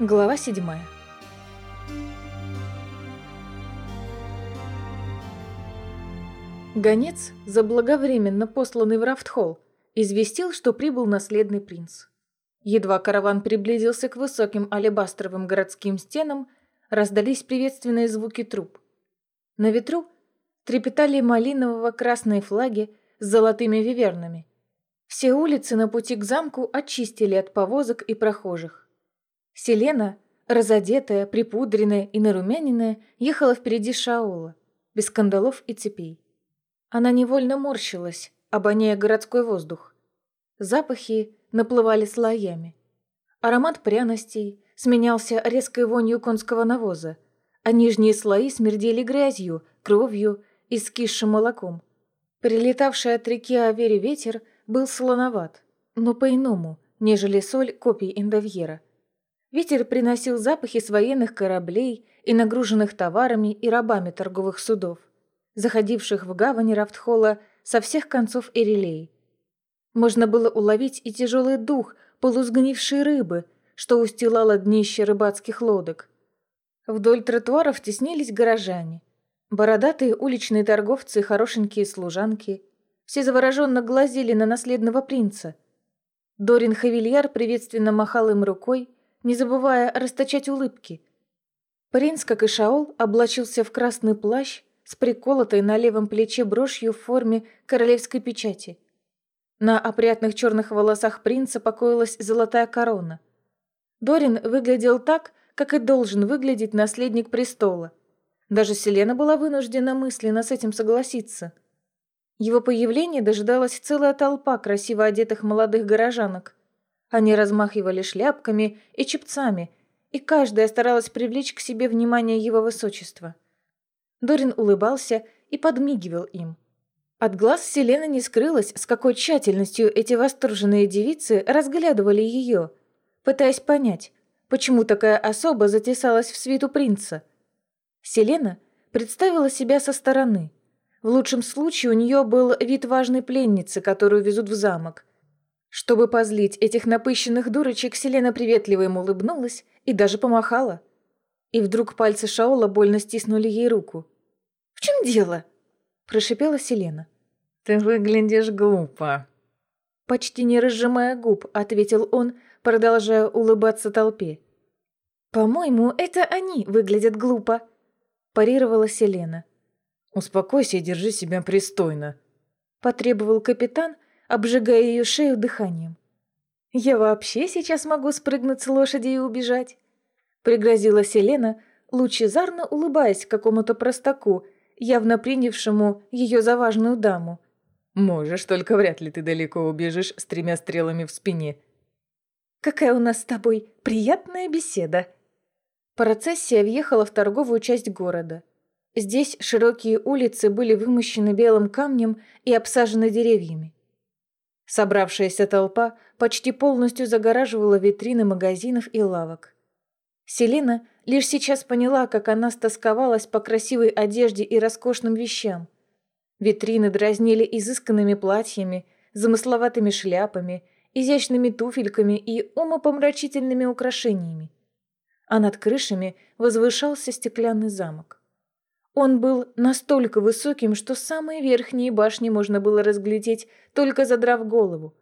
Глава седьмая. Гонец, заблаговременно посланный в Рафтхолл, известил, что прибыл наследный принц. Едва караван приблизился к высоким алебастровым городским стенам, раздались приветственные звуки труб. На ветру трепетали малиново-красные флаги с золотыми вивернами. Все улицы на пути к замку очистили от повозок и прохожих. Селена, разодетая, припудренная и нарумяненная, ехала впереди Шаола, без скандалов и цепей. Она невольно морщилась, обоняя городской воздух. Запахи наплывали слоями. Аромат пряностей сменялся резкой вонью конского навоза, а нижние слои смердели грязью, кровью и скисшим молоком. Прилетавший от реки Авери ветер был слоноват, но по-иному, нежели соль копий Индовьера. Ветер приносил запахи с военных кораблей и нагруженных товарами и рабами торговых судов, заходивших в гавани Рафтхола со всех концов Эрилей. Можно было уловить и тяжелый дух полусгнившей рыбы, что устилало днище рыбацких лодок. Вдоль тротуаров теснились горожане. Бородатые уличные торговцы и хорошенькие служанки. Все завороженно глазели на наследного принца. Дорин Хавильяр приветственно махал им рукой, не забывая расточать улыбки. Принц, как и Шаол, облачился в красный плащ с приколотой на левом плече брошью в форме королевской печати. На опрятных черных волосах принца покоилась золотая корона. Дорин выглядел так, как и должен выглядеть наследник престола. Даже Селена была вынуждена мысленно с этим согласиться. Его появление дожидалась целая толпа красиво одетых молодых горожанок. Они размахивали шляпками и чепцами, и каждая старалась привлечь к себе внимание его высочества. Дорин улыбался и подмигивал им. От глаз Селены не скрылось, с какой тщательностью эти восторженные девицы разглядывали ее, пытаясь понять, почему такая особа затесалась в свиту принца. Селена представила себя со стороны. В лучшем случае у нее был вид важной пленницы, которую везут в замок. Чтобы позлить этих напыщенных дурочек, Селена приветливо им улыбнулась и даже помахала. И вдруг пальцы Шаола больно стиснули ей руку. «В чем дело?» прошипела Селена. «Ты выглядишь глупо». Почти не разжимая губ, ответил он, продолжая улыбаться толпе. «По-моему, это они выглядят глупо», – парировала Селена. «Успокойся и держи себя пристойно», – потребовал капитан, обжигая ее шею дыханием. «Я вообще сейчас могу спрыгнуть с лошади и убежать», – пригрозила Селена, лучезарно улыбаясь какому-то простаку – явно принявшему ее за важную даму. «Можешь, только вряд ли ты далеко убежишь с тремя стрелами в спине». «Какая у нас с тобой приятная беседа!» Процессия въехала в торговую часть города. Здесь широкие улицы были вымощены белым камнем и обсажены деревьями. Собравшаяся толпа почти полностью загораживала витрины магазинов и лавок. Селина лишь сейчас поняла, как она стосковалась по красивой одежде и роскошным вещам. Витрины дразнили изысканными платьями, замысловатыми шляпами, изящными туфельками и умопомрачительными украшениями. А над крышами возвышался стеклянный замок. Он был настолько высоким, что самые верхние башни можно было разглядеть, только задрав голову.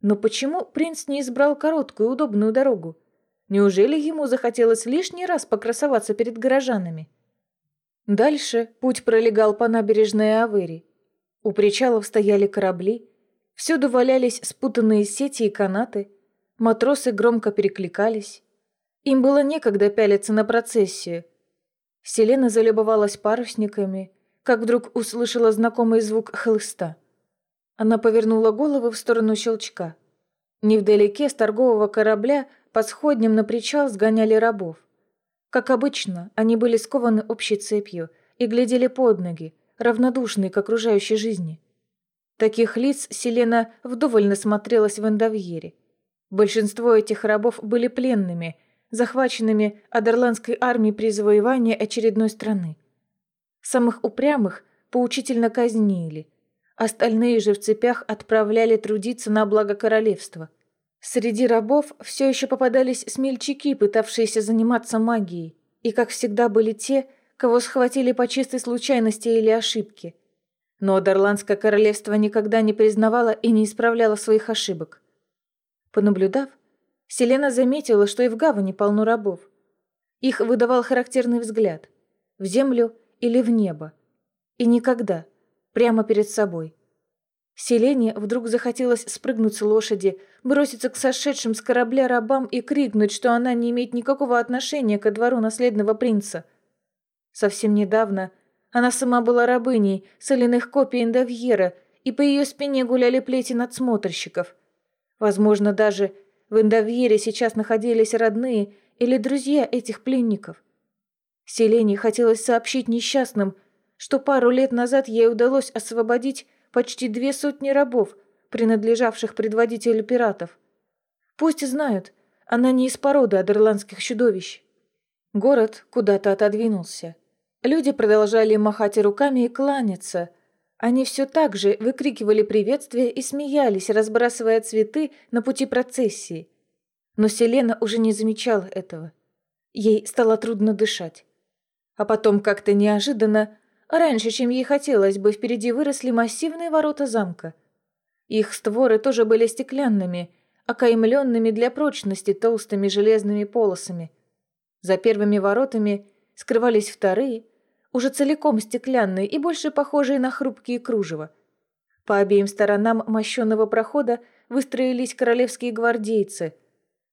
Но почему принц не избрал короткую удобную дорогу? Неужели ему захотелось лишний раз покрасоваться перед горожанами? Дальше путь пролегал по набережной Авери. У причалов стояли корабли, всюду валялись спутанные сети и канаты, матросы громко перекликались. Им было некогда пялиться на процессию. Селена залюбовалась парусниками, как вдруг услышала знакомый звук хлыста. Она повернула голову в сторону щелчка. Невдалеке с торгового корабля по сходням на причал сгоняли рабов. Как обычно, они были скованы общей цепью и глядели под ноги, равнодушные к окружающей жизни. Таких лиц Селена вдоволь насмотрелась в Эндовьере. Большинство этих рабов были пленными, захваченными Адерландской армией при завоевании очередной страны. Самых упрямых поучительно казнили, остальные же в цепях отправляли трудиться на благо королевства – Среди рабов все еще попадались смельчаки, пытавшиеся заниматься магией, и, как всегда, были те, кого схватили по чистой случайности или ошибке. Но Дарландское королевство никогда не признавало и не исправляло своих ошибок. Понаблюдав, Селена заметила, что и в гавани полно рабов. Их выдавал характерный взгляд – в землю или в небо. И никогда, прямо перед собой. Селене вдруг захотелось спрыгнуть с лошади, броситься к сошедшим с корабля рабам и крикнуть, что она не имеет никакого отношения ко двору наследного принца. Совсем недавно она сама была рабыней соляных копий Индавьера, и по ее спине гуляли плети надсмотрщиков. Возможно, даже в Индавьере сейчас находились родные или друзья этих пленников. Селене хотелось сообщить несчастным, что пару лет назад ей удалось освободить почти две сотни рабов, принадлежавших предводителю пиратов. Пусть знают, она не из породы адерландских чудовищ. Город куда-то отодвинулся. Люди продолжали махать руками и кланяться. Они все так же выкрикивали приветствия и смеялись, разбрасывая цветы на пути процессии. Но Селена уже не замечала этого. Ей стало трудно дышать. А потом как-то неожиданно Раньше, чем ей хотелось бы, впереди выросли массивные ворота замка. Их створы тоже были стеклянными, окаймленными для прочности толстыми железными полосами. За первыми воротами скрывались вторые, уже целиком стеклянные и больше похожие на хрупкие кружева. По обеим сторонам мощенного прохода выстроились королевские гвардейцы.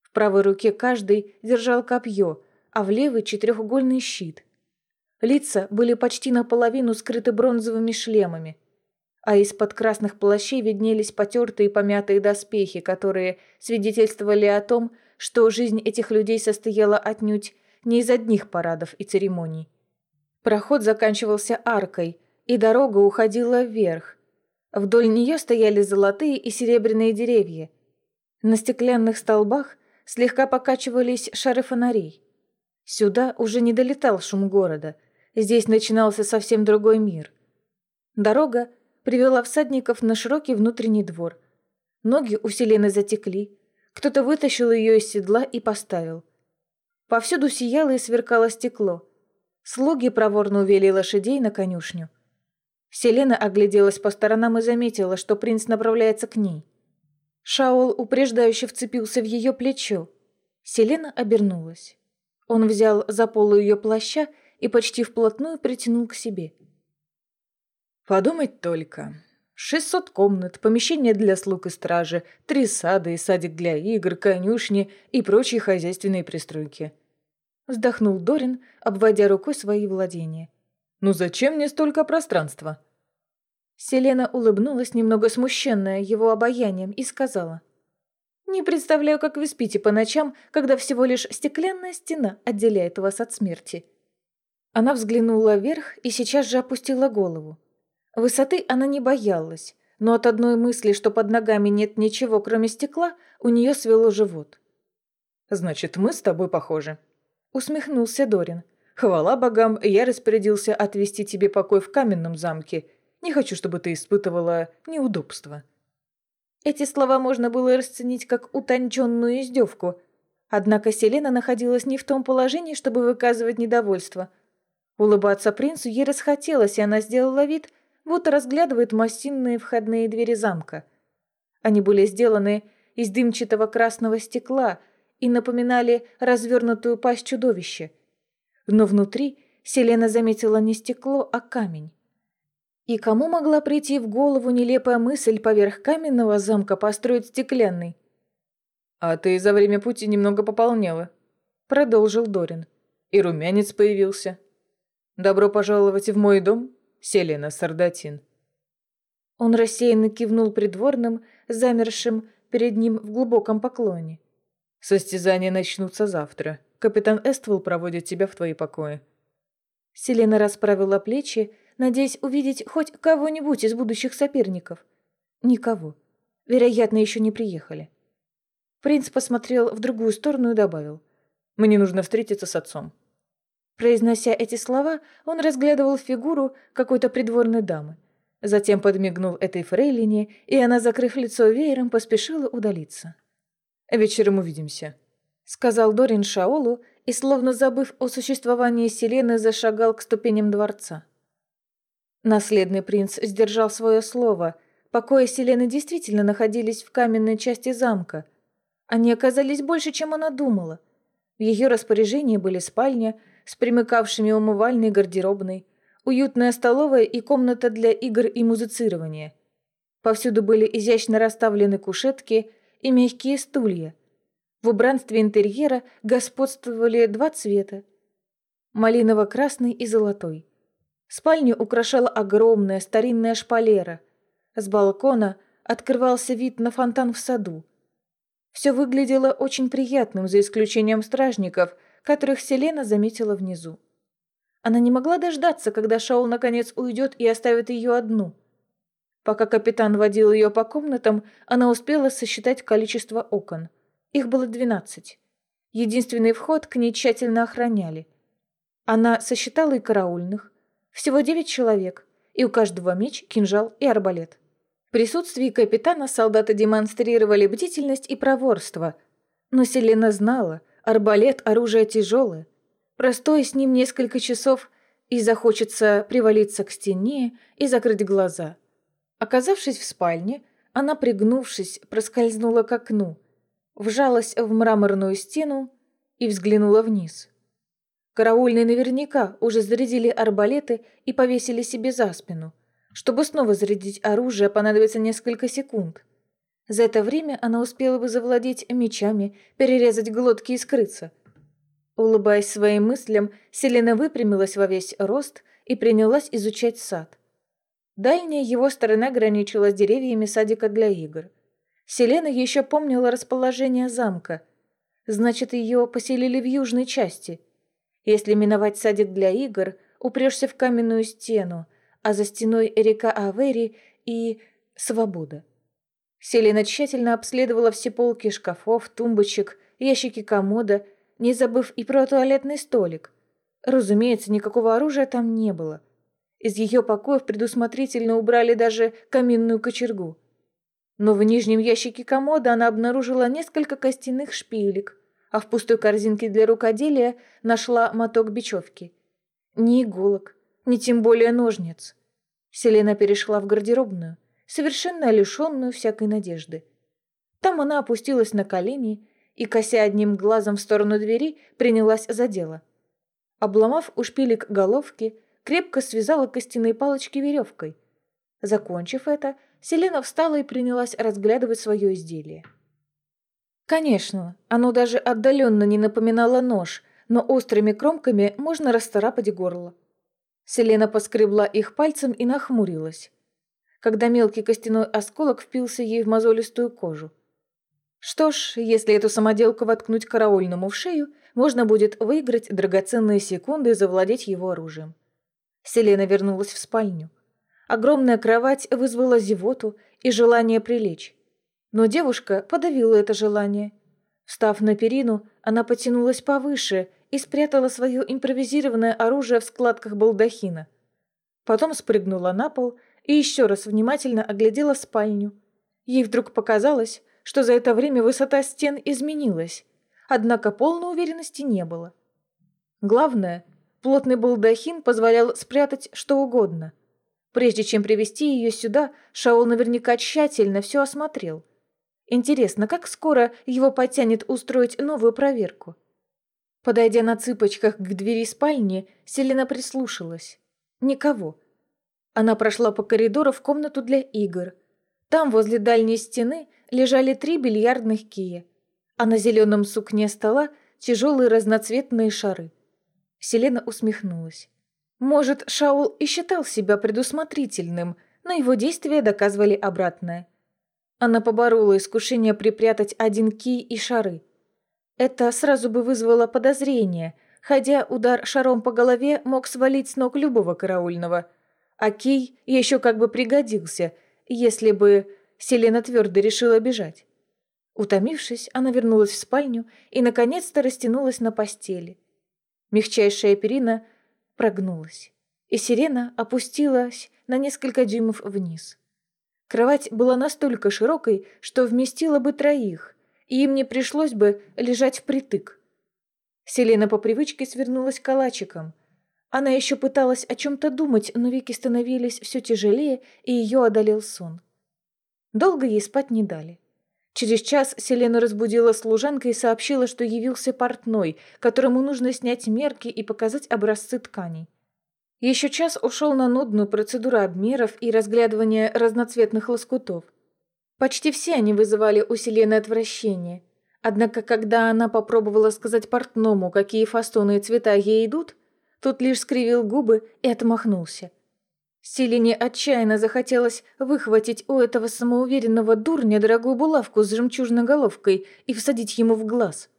В правой руке каждый держал копье, а в левый четырехугольный щит. Лица были почти наполовину скрыты бронзовыми шлемами, а из-под красных плащей виднелись потертые помятые доспехи, которые свидетельствовали о том, что жизнь этих людей состояла отнюдь не из одних парадов и церемоний. Проход заканчивался аркой, и дорога уходила вверх. Вдоль нее стояли золотые и серебряные деревья. На стеклянных столбах слегка покачивались шары фонарей. Сюда уже не долетал шум города, Здесь начинался совсем другой мир. Дорога привела всадников на широкий внутренний двор. Ноги у Селены затекли. Кто-то вытащил ее из седла и поставил. Повсюду сияло и сверкало стекло. Слуги проворно увели лошадей на конюшню. Селена огляделась по сторонам и заметила, что принц направляется к ней. Шаол упреждающе вцепился в ее плечо. Селена обернулась. Он взял за полу ее плаща и почти вплотную притянул к себе. «Подумать только. Шестьсот комнат, помещения для слуг и стражи, три сада и садик для игр, конюшни и прочие хозяйственные пристройки». Вздохнул Дорин, обводя рукой свои владения. «Ну зачем мне столько пространства?» Селена улыбнулась, немного смущенная его обаянием, и сказала. «Не представляю, как вы спите по ночам, когда всего лишь стеклянная стена отделяет вас от смерти. Она взглянула вверх и сейчас же опустила голову. Высоты она не боялась, но от одной мысли, что под ногами нет ничего, кроме стекла, у нее свело живот. «Значит, мы с тобой похожи», — усмехнулся Дорин. «Хвала богам, я распорядился отвести тебе покой в каменном замке. Не хочу, чтобы ты испытывала неудобства». Эти слова можно было расценить как утонченную издевку. Однако Селена находилась не в том положении, чтобы выказывать недовольство — Улыбаться принцу ей расхотелось, и она сделала вид, будто разглядывает массивные входные двери замка. Они были сделаны из дымчатого красного стекла и напоминали развернутую пасть чудовища. Но внутри Селена заметила не стекло, а камень. И кому могла прийти в голову нелепая мысль поверх каменного замка построить стеклянный? «А ты за время пути немного пополнела», — продолжил Дорин. «И румянец появился». Добро пожаловать в мой дом, Селена Сардатин». Он рассеянно кивнул придворным, замершим перед ним в глубоком поклоне. «Состязания начнутся завтра. Капитан Эствелл проводит тебя в твои покои». Селена расправила плечи, надеясь увидеть хоть кого-нибудь из будущих соперников. Никого. Вероятно, еще не приехали. Принц посмотрел в другую сторону и добавил. «Мне нужно встретиться с отцом». Произнося эти слова, он разглядывал фигуру какой-то придворной дамы. Затем подмигнул этой фрейлине, и она, закрыв лицо веером, поспешила удалиться. Вечером увидимся», — сказал Дорин Шаолу и, словно забыв о существовании Селены, зашагал к ступеням дворца. Наследный принц сдержал свое слово. Покои Селены действительно находились в каменной части замка. Они оказались больше, чем она думала. В ее распоряжении были спальня с примыкавшими умывальной и гардеробной, уютная столовая и комната для игр и музицирования. Повсюду были изящно расставлены кушетки и мягкие стулья. В убранстве интерьера господствовали два цвета – малиново-красный и золотой. Спальню украшала огромная старинная шпалера. С балкона открывался вид на фонтан в саду. Все выглядело очень приятным, за исключением стражников, которых Селена заметила внизу. Она не могла дождаться, когда Шаул наконец уйдет и оставит ее одну. Пока капитан водил ее по комнатам, она успела сосчитать количество окон. Их было двенадцать. Единственный вход к ней тщательно охраняли. Она сосчитала и караульных. Всего девять человек, и у каждого меч, кинжал и арбалет. В присутствии капитана солдаты демонстрировали бдительность и проворство. Но Селена знала, арбалет – оружие тяжелое, Простой с ним несколько часов, и захочется привалиться к стене и закрыть глаза. Оказавшись в спальне, она, пригнувшись, проскользнула к окну, вжалась в мраморную стену и взглянула вниз. Караульные наверняка уже зарядили арбалеты и повесили себе за спину. Чтобы снова зарядить оружие, понадобится несколько секунд. За это время она успела бы завладеть мечами, перерезать глотки и скрыться – Улыбаясь своим мыслям, Селена выпрямилась во весь рост и принялась изучать сад. Дальняя его сторона граничила с деревьями садика для игр. Селена еще помнила расположение замка. Значит, ее поселили в южной части. Если миновать садик для игр, упрешься в каменную стену, а за стеной река Авери и свобода. Селена тщательно обследовала все полки шкафов, тумбочек, ящики комода не забыв и про туалетный столик. Разумеется, никакого оружия там не было. Из ее покоев предусмотрительно убрали даже каминную кочергу. Но в нижнем ящике комода она обнаружила несколько костяных шпилек, а в пустой корзинке для рукоделия нашла моток бечевки. Ни иголок, ни тем более ножниц. Селена перешла в гардеробную, совершенно лишенную всякой надежды. Там она опустилась на колени и, кося одним глазом в сторону двери, принялась за дело. Обломав у шпилек головки, крепко связала костяные палочки веревкой. Закончив это, Селена встала и принялась разглядывать свое изделие. Конечно, оно даже отдаленно не напоминало нож, но острыми кромками можно расцарапать горло. Селена поскребла их пальцем и нахмурилась, когда мелкий костяной осколок впился ей в мозолистую кожу. Что ж, если эту самоделку воткнуть караульному в шею, можно будет выиграть драгоценные секунды и завладеть его оружием. Селена вернулась в спальню. Огромная кровать вызвала зевоту и желание прилечь. Но девушка подавила это желание. Встав на перину, она потянулась повыше и спрятала свое импровизированное оружие в складках балдахина. Потом спрыгнула на пол и еще раз внимательно оглядела спальню. Ей вдруг показалось, что за это время высота стен изменилась, однако полной уверенности не было. Главное, плотный балдахин позволял спрятать что угодно. Прежде чем привести ее сюда, Шаол наверняка тщательно все осмотрел. Интересно, как скоро его потянет устроить новую проверку? Подойдя на цыпочках к двери спальни, Селена прислушалась. Никого. Она прошла по коридору в комнату для игр. Там, возле дальней стены, лежали три бильярдных кия, а на зеленом сукне стола тяжелые разноцветные шары. Селена усмехнулась. Может, Шаул и считал себя предусмотрительным, но его действия доказывали обратное. Она поборола искушение припрятать один кий и шары. Это сразу бы вызвало подозрение, хотя удар шаром по голове мог свалить с ног любого караульного. А кий еще как бы пригодился, если бы Селена твердо решила бежать. Утомившись, она вернулась в спальню и, наконец-то, растянулась на постели. Мягчайшая перина прогнулась, и сирена опустилась на несколько дюймов вниз. Кровать была настолько широкой, что вместила бы троих, и им не пришлось бы лежать впритык. Селена по привычке свернулась калачиком. Она еще пыталась о чем-то думать, но веки становились все тяжелее, и ее одолел сон. Долго ей спать не дали. Через час Селену разбудила служанка и сообщила, что явился портной, которому нужно снять мерки и показать образцы тканей. Еще час ушел на нудную процедуру обмеров и разглядывания разноцветных лоскутов. Почти все они вызывали у Селены отвращение. Однако, когда она попробовала сказать портному, какие фастоны и цвета ей идут, тот лишь скривил губы и отмахнулся. Селине отчаянно захотелось выхватить у этого самоуверенного дурня дорогую булавку с жемчужной головкой и всадить ему в глаз.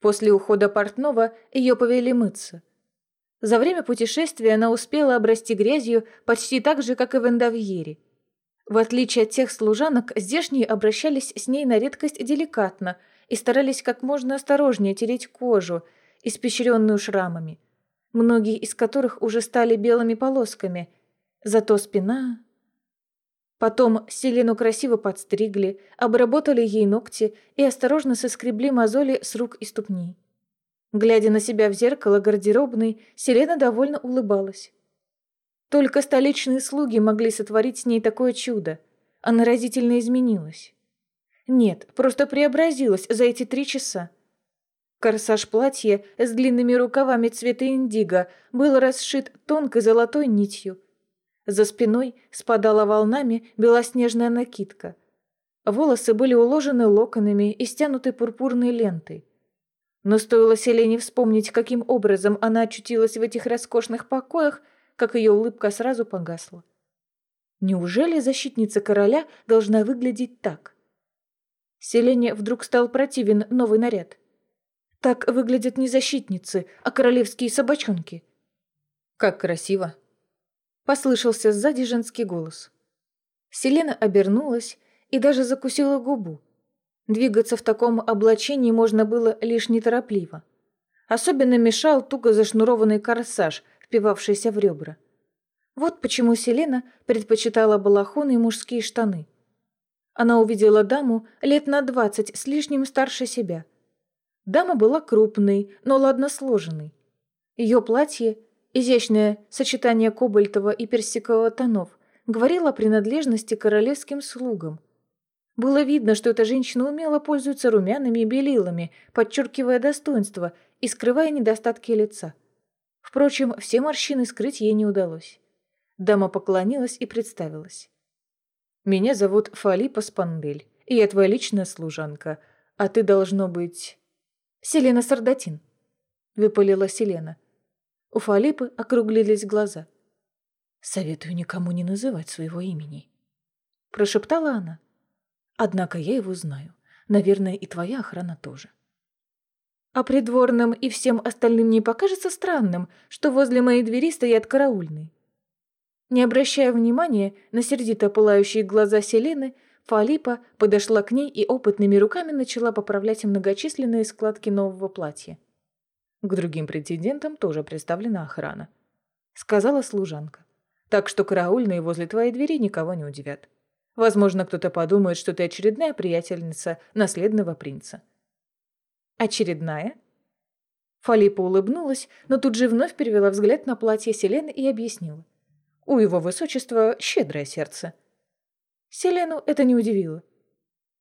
После ухода портного ее повели мыться. За время путешествия она успела обрасти грязью почти так же, как и в Эндовьере. В отличие от тех служанок, здешние обращались с ней на редкость деликатно и старались как можно осторожнее тереть кожу, испещренную шрамами, многие из которых уже стали белыми полосками – Зато спина... Потом Селену красиво подстригли, обработали ей ногти и осторожно соскребли мозоли с рук и ступней. Глядя на себя в зеркало гардеробной, Селена довольно улыбалась. Только столичные слуги могли сотворить с ней такое чудо. Она разительно изменилась. Нет, просто преобразилась за эти три часа. Корсаж платья с длинными рукавами цвета индиго был расшит тонкой золотой нитью – за спиной спадала волнами белоснежная накидка. Волосы были уложены локонами и стянуты пурпурной лентой. Но стоило Селене вспомнить, каким образом она очутилась в этих роскошных покоях, как ее улыбка сразу погасла. Неужели защитница короля должна выглядеть так? Селене вдруг стал противен новый наряд. Так выглядят не защитницы, а королевские собачонки. Как красиво, Послышался сзади женский голос. Селена обернулась и даже закусила губу. Двигаться в таком облачении можно было лишь неторопливо. Особенно мешал туго зашнурованный корсаж, впивавшийся в ребра. Вот почему Селена предпочитала балахоны и мужские штаны. Она увидела даму лет на двадцать с лишним старше себя. Дама была крупной, но ладно сложенной. Ее платье Изящное сочетание кобальтового и персикового тонов говорило о принадлежности королевским слугам. Было видно, что эта женщина умело пользуется румяными белилами, подчеркивая достоинство и скрывая недостатки лица. Впрочем, все морщины скрыть ей не удалось. Дама поклонилась и представилась. «Меня зовут Фалипа Спандель, и я твоя личная служанка, а ты должно быть...» «Селена Сардатин», — выпалила Селена. У Фалипы округлились глаза. «Советую никому не называть своего имени», — прошептала она. «Однако я его знаю. Наверное, и твоя охрана тоже». А придворным и всем остальным не покажется странным, что возле моей двери стоят караульные. Не обращая внимания на сердито пылающие глаза Селены, Фалипа подошла к ней и опытными руками начала поправлять многочисленные складки нового платья. К другим претендентам тоже представлена охрана», — сказала служанка. «Так что караульные возле твоей двери никого не удивят. Возможно, кто-то подумает, что ты очередная приятельница наследного принца». «Очередная?» Фалипа улыбнулась, но тут же вновь перевела взгляд на платье Селены и объяснила. «У его высочества щедрое сердце». Селену это не удивило.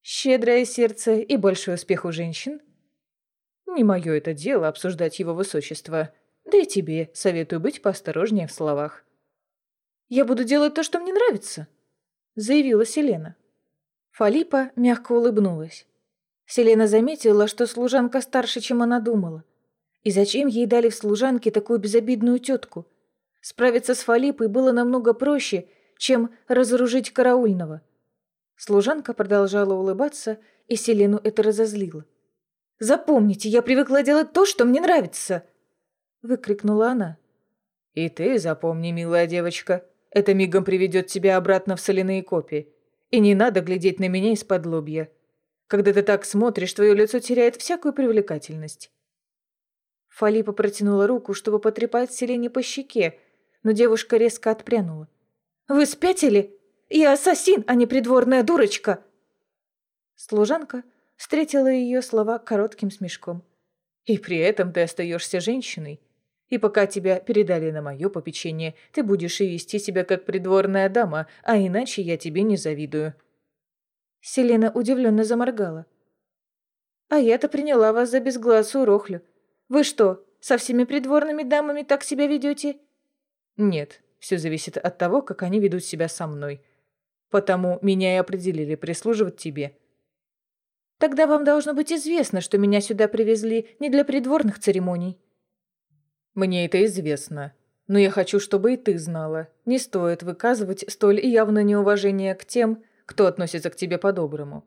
«Щедрое сердце и большой успех у женщин не мое это дело обсуждать его высочество. Да и тебе советую быть поосторожнее в словах. «Я буду делать то, что мне нравится», — заявила Селена. Фалипа мягко улыбнулась. Селена заметила, что служанка старше, чем она думала. И зачем ей дали в служанке такую безобидную тетку? Справиться с Фалипой было намного проще, чем разоружить караульного. Служанка продолжала улыбаться, и Селену это разозлило. Запомните, я привыкла делать то, что мне нравится!» Выкрикнула она. «И ты запомни, милая девочка, это мигом приведет тебя обратно в соляные копии. И не надо глядеть на меня из-под лобья. Когда ты так смотришь, твое лицо теряет всякую привлекательность». Фалипа протянула руку, чтобы потрепать Селене по щеке, но девушка резко отпрянула. «Вы спятили? Я ассасин, а не придворная дурочка!» Служанка встретила ее слова коротким смешком. «И при этом ты остаешься женщиной. И пока тебя передали на мое попечение, ты будешь и вести себя как придворная дама, а иначе я тебе не завидую». Селена удивленно заморгала. «А я-то приняла вас за безгласую рохлю. Вы что, со всеми придворными дамами так себя ведете?» «Нет, все зависит от того, как они ведут себя со мной. Потому меня и определили прислуживать тебе». «Тогда вам должно быть известно, что меня сюда привезли не для придворных церемоний». «Мне это известно. Но я хочу, чтобы и ты знала. Не стоит выказывать столь явное неуважение к тем, кто относится к тебе по-доброму.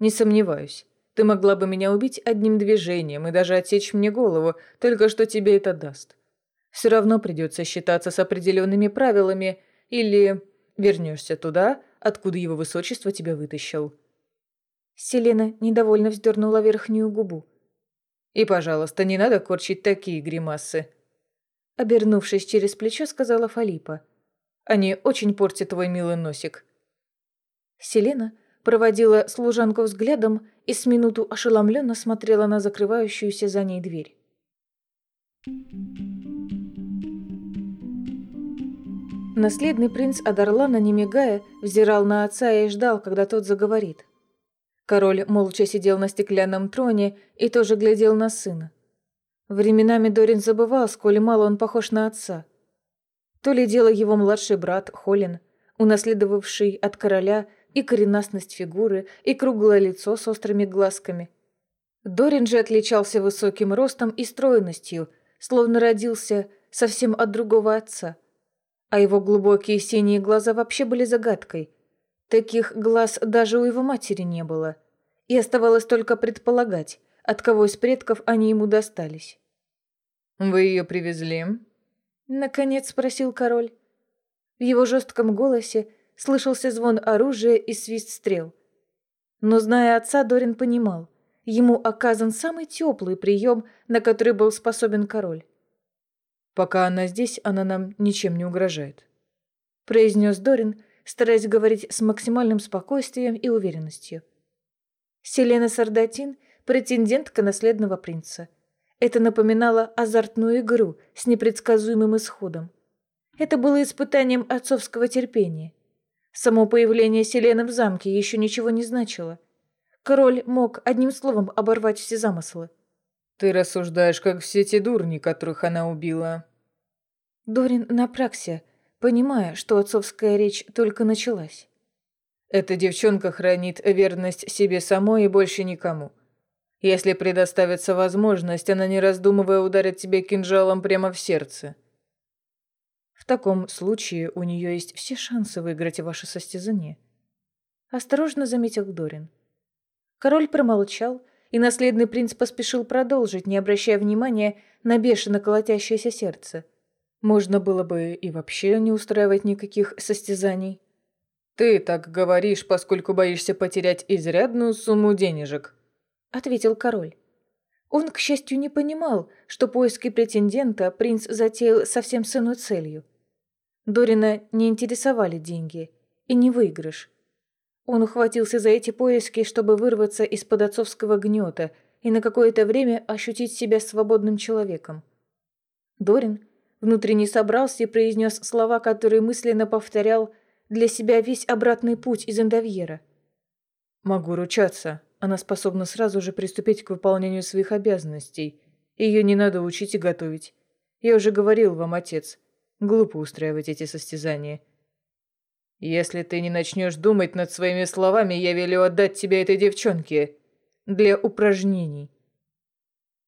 Не сомневаюсь. Ты могла бы меня убить одним движением и даже отсечь мне голову, только что тебе это даст. Все равно придется считаться с определенными правилами или вернешься туда, откуда его высочество тебя вытащил». Селена недовольно вздернула верхнюю губу. «И, пожалуйста, не надо корчить такие гримасы», Обернувшись через плечо, сказала Фалипа. «Они очень портят твой милый носик». Селена проводила служанку взглядом и с минуту ошеломленно смотрела на закрывающуюся за ней дверь. Наследный принц Адарлана, не мигая, взирал на отца и ждал, когда тот заговорит. Король молча сидел на стеклянном троне и тоже глядел на сына. Временами Дорин забывал, сколь мало он похож на отца. То ли дело его младший брат Холин, унаследовавший от короля и коренастность фигуры, и круглое лицо с острыми глазками. Дорин же отличался высоким ростом и стройностью, словно родился совсем от другого отца. А его глубокие синие глаза вообще были загадкой. Таких глаз даже у его матери не было. И оставалось только предполагать, от кого из предков они ему достались. «Вы ее привезли?» Наконец спросил король. В его жестком голосе слышался звон оружия и свист стрел. Но, зная отца, Дорин понимал, ему оказан самый теплый прием, на который был способен король. «Пока она здесь, она нам ничем не угрожает», – произнес Дорин, стараясь говорить с максимальным спокойствием и уверенностью. Селена Сардатин претендентка наследного принца. Это напоминало азартную игру с непредсказуемым исходом. Это было испытанием отцовского терпения. Само появление Селены в замке еще ничего не значило. Король мог одним словом оборвать все замыслы. «Ты рассуждаешь, как все те дурни, которых она убила». Дорин напрягся, понимая, что отцовская речь только началась. «Эта девчонка хранит верность себе самой и больше никому. Если предоставится возможность, она, не раздумывая, ударит тебе кинжалом прямо в сердце. В таком случае у нее есть все шансы выиграть ваше состязание. Осторожно заметил Дорин. Король промолчал, и наследный принц поспешил продолжить, не обращая внимания на бешено колотящееся сердце. Можно было бы и вообще не устраивать никаких состязаний. Ты так говоришь, поскольку боишься потерять изрядную сумму денежек ответил король. Он, к счастью, не понимал, что поиски претендента принц затеял совсем с иной целью. Дорина не интересовали деньги и не выигрыш. Он ухватился за эти поиски, чтобы вырваться из-под отцовского гнета и на какое-то время ощутить себя свободным человеком. Дорин внутренне собрался и произнес слова, которые мысленно повторял для себя весь обратный путь из Эндовьера. «Могу ручаться, она способна сразу же приступить к выполнению своих обязанностей. Ее не надо учить и готовить. Я уже говорил вам, отец. Глупо устраивать эти состязания. Если ты не начнешь думать над своими словами, я велю отдать тебя этой девчонке. Для упражнений.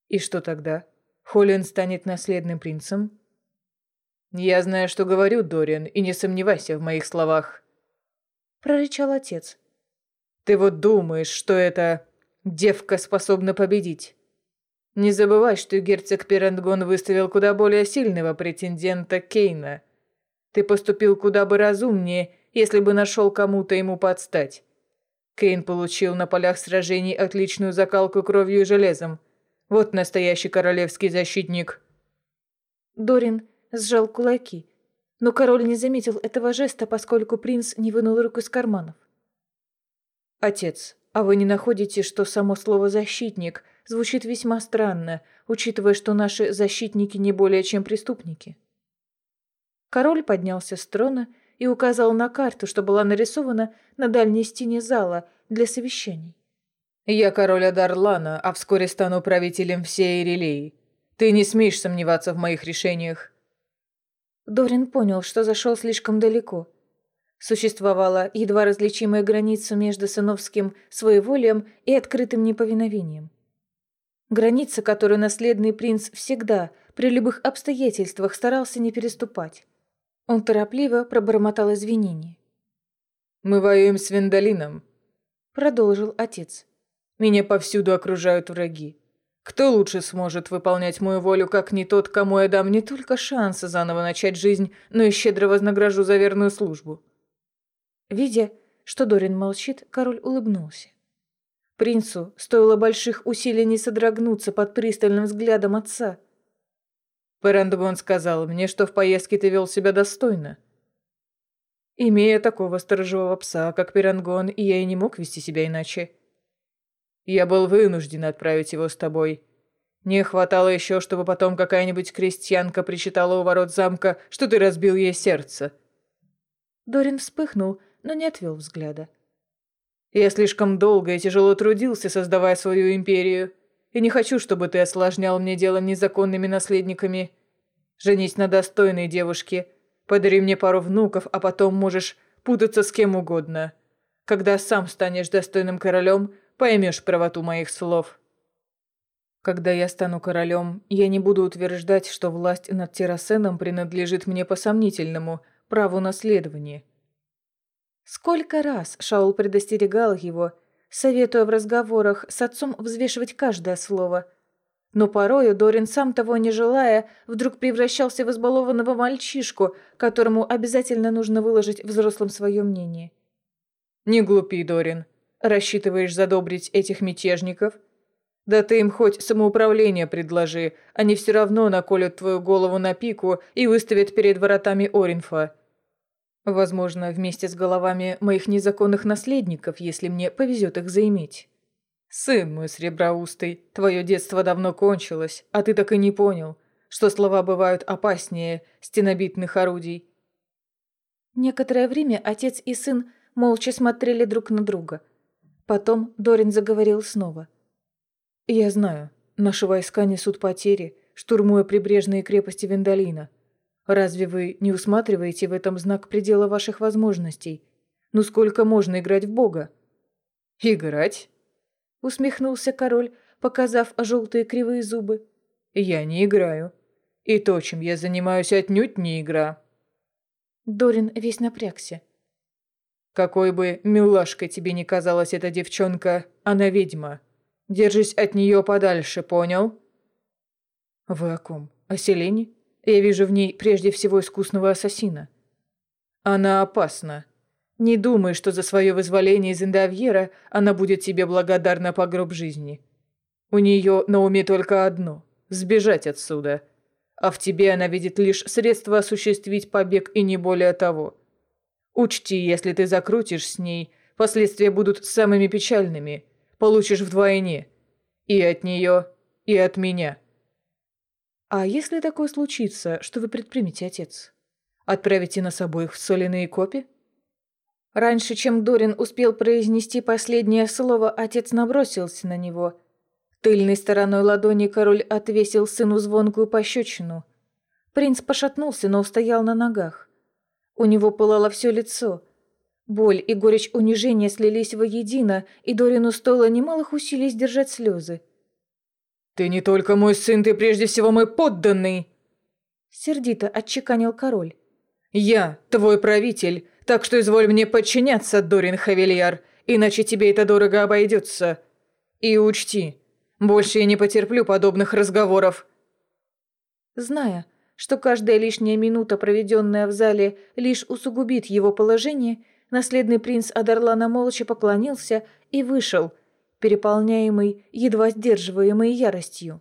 И что тогда? Холлин станет наследным принцем? Я знаю, что говорю, Дориан, и не сомневайся в моих словах. Прорычал отец. Ты вот думаешь, что эта девка способна победить. Не забывай, что герцог Пирангон выставил куда более сильного претендента Кейна. Ты поступил куда бы разумнее, если бы нашел кому-то ему подстать. Кейн получил на полях сражений отличную закалку кровью и железом. Вот настоящий королевский защитник. Дорин сжал кулаки, но король не заметил этого жеста, поскольку принц не вынул руку из карманов. «Отец, А вы не находите, что само слово «защитник» звучит весьма странно, учитывая, что наши защитники не более чем преступники?» Король поднялся с трона и указал на карту, что была нарисована на дальней стене зала для совещаний. «Я король Адарлана, а вскоре стану правителем всей Ирелии. Ты не смеешь сомневаться в моих решениях». Дорин понял, что зашел слишком далеко. Существовала едва различимая граница между сыновским своеволием и открытым неповиновением. Граница, которую наследный принц всегда, при любых обстоятельствах, старался не переступать. Он торопливо пробормотал извинения. «Мы воюем с Вендалином», — продолжил отец. «Меня повсюду окружают враги. Кто лучше сможет выполнять мою волю, как не тот, кому я дам не только шанс заново начать жизнь, но и щедро вознагражу за верную службу?» Видя, что Дорин молчит, король улыбнулся. Принцу стоило больших усилий не содрогнуться под пристальным взглядом отца. Парандгон сказал мне, что в поездке ты вел себя достойно. Имея такого сторожевого пса, как Пирангон, я и не мог вести себя иначе. Я был вынужден отправить его с тобой. Не хватало еще, чтобы потом какая-нибудь крестьянка причитала у ворот замка, что ты разбил ей сердце. Дорин вспыхнул, но не отвел взгляда. Я слишком долго и тяжело трудился, создавая свою империю и не хочу, чтобы ты осложнял мне дело незаконными наследниками. Женись на достойной девушке, подари мне пару внуков, а потом можешь путаться с кем угодно. Когда сам станешь достойным королем, поймешь правоту моих слов. Когда я стану королем, я не буду утверждать, что власть над Террасеном принадлежит мне по сомнительному праву наследования. Сколько раз Шаул предостерегал его – советуя в разговорах с отцом взвешивать каждое слово. Но порою Дорин, сам того не желая, вдруг превращался в избалованного мальчишку, которому обязательно нужно выложить взрослым свое мнение. «Не глупи, Дорин. Рассчитываешь задобрить этих мятежников? Да ты им хоть самоуправление предложи, они все равно наколют твою голову на пику и выставят перед воротами Оринфа. Возможно, вместе с головами моих незаконных наследников, если мне повезет их заиметь. Сын мой среброустый, твое детство давно кончилось, а ты так и не понял, что слова бывают опаснее стенобитных орудий. Некоторое время отец и сын молча смотрели друг на друга. Потом Дорин заговорил снова. «Я знаю, наши войска несут потери, штурмуя прибрежные крепости Вендалина. Разве вы не усматриваете в этом знак предела ваших возможностей? Ну сколько можно играть в Бога?» «Играть?» — усмехнулся король, показав желтые кривые зубы. «Я не играю. И то, чем я занимаюсь, отнюдь не игра». Дорин весь напрягся. «Какой бы милашкой тебе ни казалась эта девчонка, она ведьма. Держись от нее подальше, понял?» «Вы о ком? О Селене?» Я вижу в ней прежде всего искусного ассасина. Она опасна. Не думай, что за свое вызволение из Индавьера она будет тебе благодарна по гроб жизни. У нее на уме только одно – сбежать отсюда. А в тебе она видит лишь средство осуществить побег и не более того. Учти, если ты закрутишь с ней, последствия будут самыми печальными. Получишь вдвойне. И от нее, и от меня. «А если такое случится, что вы предпримете, отец? Отправите нас обоих в соляные копи?» Раньше, чем Дорин успел произнести последнее слово, отец набросился на него. Тыльной стороной ладони король отвесил сыну звонкую пощечину. Принц пошатнулся, но устоял на ногах. У него пылало все лицо. Боль и горечь унижения слились воедино, и Дорину стоило немалых усилий сдержать слезы. «Ты не только мой сын, ты прежде всего мой подданный!» Сердито отчеканил король. «Я твой правитель, так что изволь мне подчиняться, Дорин Хавильяр, иначе тебе это дорого обойдется. И учти, больше я не потерплю подобных разговоров». Зная, что каждая лишняя минута, проведенная в зале, лишь усугубит его положение, наследный принц Адарлана молча поклонился и вышел – переполняемый едва сдерживаемой яростью.